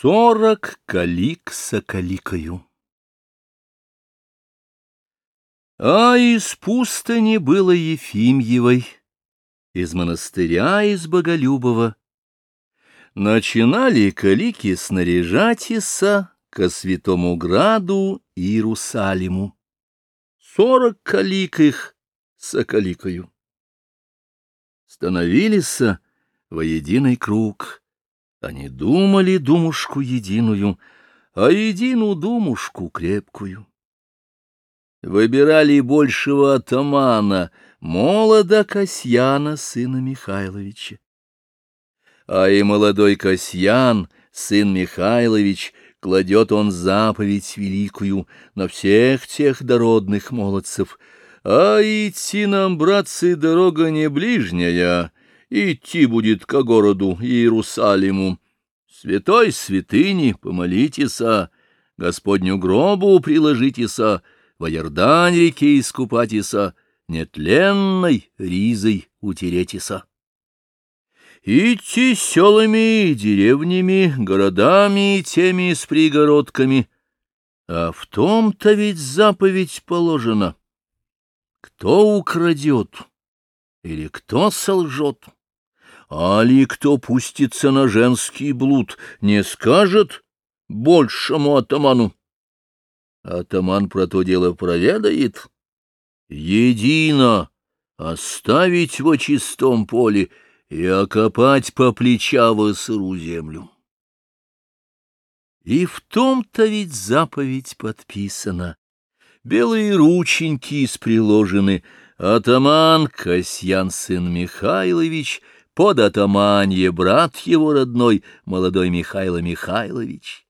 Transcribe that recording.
Сорок калик соколикою. А из пустыни было Ефимьевой, из монастыря из Боголюбова. Начинали калики снаряжать иса ко святому граду Иерусалиму. Сорок калик их соколикою. Становились во единый круг — они думали думушку единую, а едину думушку крепкую. Выбирали большего атамана, молода Касьяна, сына Михайловича. А и молодой Касьян, сын Михайлович, кладет он заповедь великую на всех тех дородных молодцев. А идти нам, братцы, дорога не ближняя, идти будет ко городу Иерусалиму. Святой святыни помолитеся, Господню гробу приложитеся, во Иордань реке искупатеся, нетленной ризой утеретеся. Идти селами, деревнями, городами и теми с пригородками. А в том-то ведь заповедь положена. Кто украдет или кто солжет? Али кто пустится на женский блуд, не скажет большему атаману. Атаман про то дело проведает. Едино оставить во чистом поле и окопать по плеча в сыру землю. И в том-то ведь заповедь подписана. Белые рученьки приложены. Атаман Касьян сын Михайлович — под атаманье брат его родной, молодой Михайло Михайлович.